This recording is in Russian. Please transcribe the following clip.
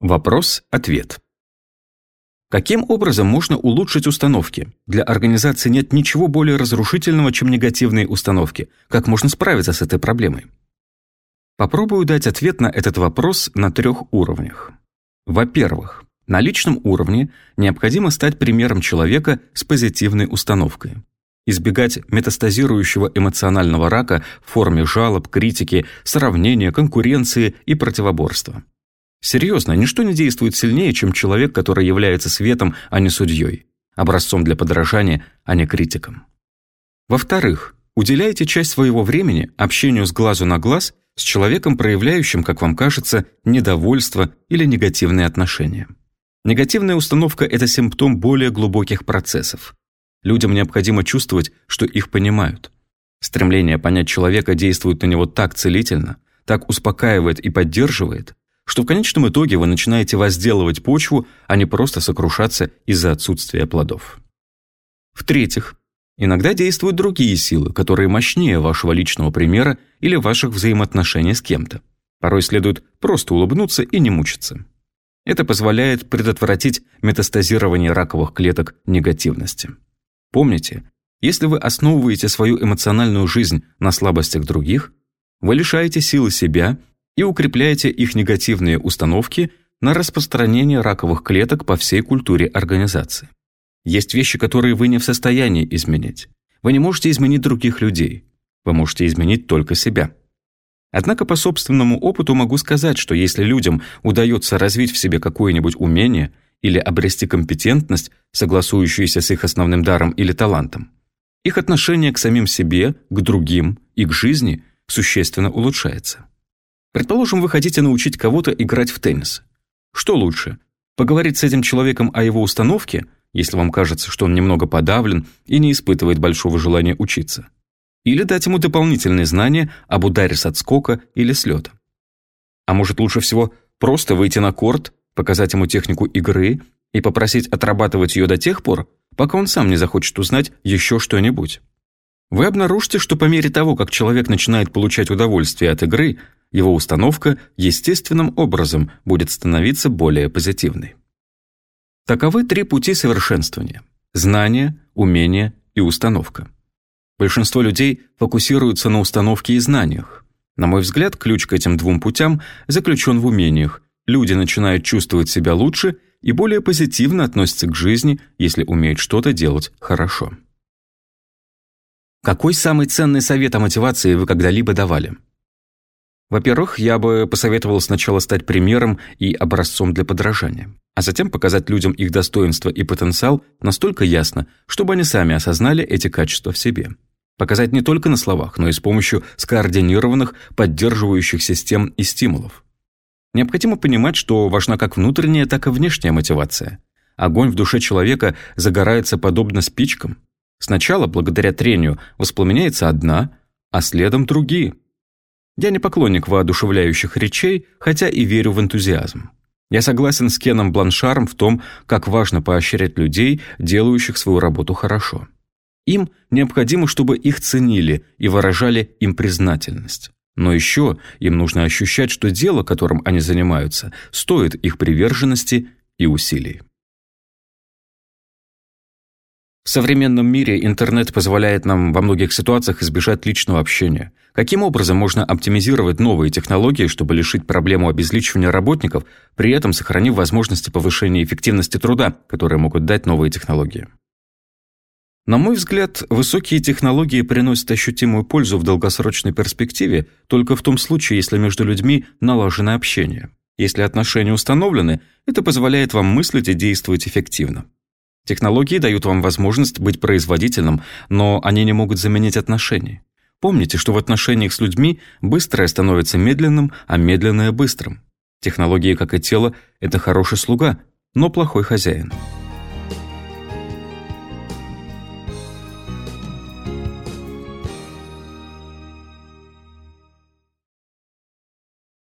Вопрос-ответ. Каким образом можно улучшить установки? Для организации нет ничего более разрушительного, чем негативные установки. Как можно справиться с этой проблемой? Попробую дать ответ на этот вопрос на трех уровнях. Во-первых, на личном уровне необходимо стать примером человека с позитивной установкой. Избегать метастазирующего эмоционального рака в форме жалоб, критики, сравнения, конкуренции и противоборства. Серьезно, ничто не действует сильнее, чем человек, который является светом, а не судьей, образцом для подражания, а не критиком. Во-вторых, уделяйте часть своего времени общению с глазу на глаз с человеком, проявляющим, как вам кажется, недовольство или негативные отношения. Негативная установка – это симптом более глубоких процессов. Людям необходимо чувствовать, что их понимают. Стремление понять человека действует на него так целительно, так успокаивает и поддерживает, что в конечном итоге вы начинаете возделывать почву, а не просто сокрушаться из-за отсутствия плодов. В-третьих, иногда действуют другие силы, которые мощнее вашего личного примера или ваших взаимоотношений с кем-то. Порой следует просто улыбнуться и не мучиться. Это позволяет предотвратить метастазирование раковых клеток негативности. Помните, если вы основываете свою эмоциональную жизнь на слабостях других, вы лишаете силы себя и укрепляете их негативные установки на распространение раковых клеток по всей культуре организации. Есть вещи, которые вы не в состоянии изменить. Вы не можете изменить других людей. Вы можете изменить только себя. Однако по собственному опыту могу сказать, что если людям удается развить в себе какое-нибудь умение или обрести компетентность, согласующуюся с их основным даром или талантом, их отношение к самим себе, к другим и к жизни существенно улучшается. Предположим, вы хотите научить кого-то играть в теннис. Что лучше? Поговорить с этим человеком о его установке, если вам кажется, что он немного подавлен и не испытывает большого желания учиться. Или дать ему дополнительные знания об ударе с отскока или слета. А может лучше всего просто выйти на корт, показать ему технику игры и попросить отрабатывать ее до тех пор, пока он сам не захочет узнать еще что-нибудь. Вы обнаружите, что по мере того, как человек начинает получать удовольствие от игры, его установка естественным образом будет становиться более позитивной. Таковы три пути совершенствования – знание, умение и установка. Большинство людей фокусируются на установке и знаниях. На мой взгляд, ключ к этим двум путям заключен в умениях. Люди начинают чувствовать себя лучше и более позитивно относятся к жизни, если умеют что-то делать хорошо. Какой самый ценный совет о мотивации вы когда-либо давали? Во-первых, я бы посоветовал сначала стать примером и образцом для подражания, а затем показать людям их достоинства и потенциал настолько ясно, чтобы они сами осознали эти качества в себе. Показать не только на словах, но и с помощью скоординированных, поддерживающих систем и стимулов. Необходимо понимать, что важна как внутренняя, так и внешняя мотивация. Огонь в душе человека загорается подобно спичкам. Сначала, благодаря трению, воспламеняется одна, а следом другие – я не поклонник воодушевляющих речей, хотя и верю в энтузиазм. Я согласен с Кеном Бланшаром в том, как важно поощрять людей, делающих свою работу хорошо. Им необходимо, чтобы их ценили и выражали им признательность. Но еще им нужно ощущать, что дело, которым они занимаются, стоит их приверженности и усилий. В современном мире интернет позволяет нам во многих ситуациях избежать личного общения. Каким образом можно оптимизировать новые технологии, чтобы решить проблему обезличивания работников, при этом сохранив возможности повышения эффективности труда, которые могут дать новые технологии? На мой взгляд, высокие технологии приносят ощутимую пользу в долгосрочной перспективе только в том случае, если между людьми налажено общение. Если отношения установлены, это позволяет вам мыслить и действовать эффективно. Технологии дают вам возможность быть производительным, но они не могут заменить отношения. Помните, что в отношениях с людьми быстрое становится медленным, а медленное – быстрым. Технологии, как и тело, это хороший слуга, но плохой хозяин.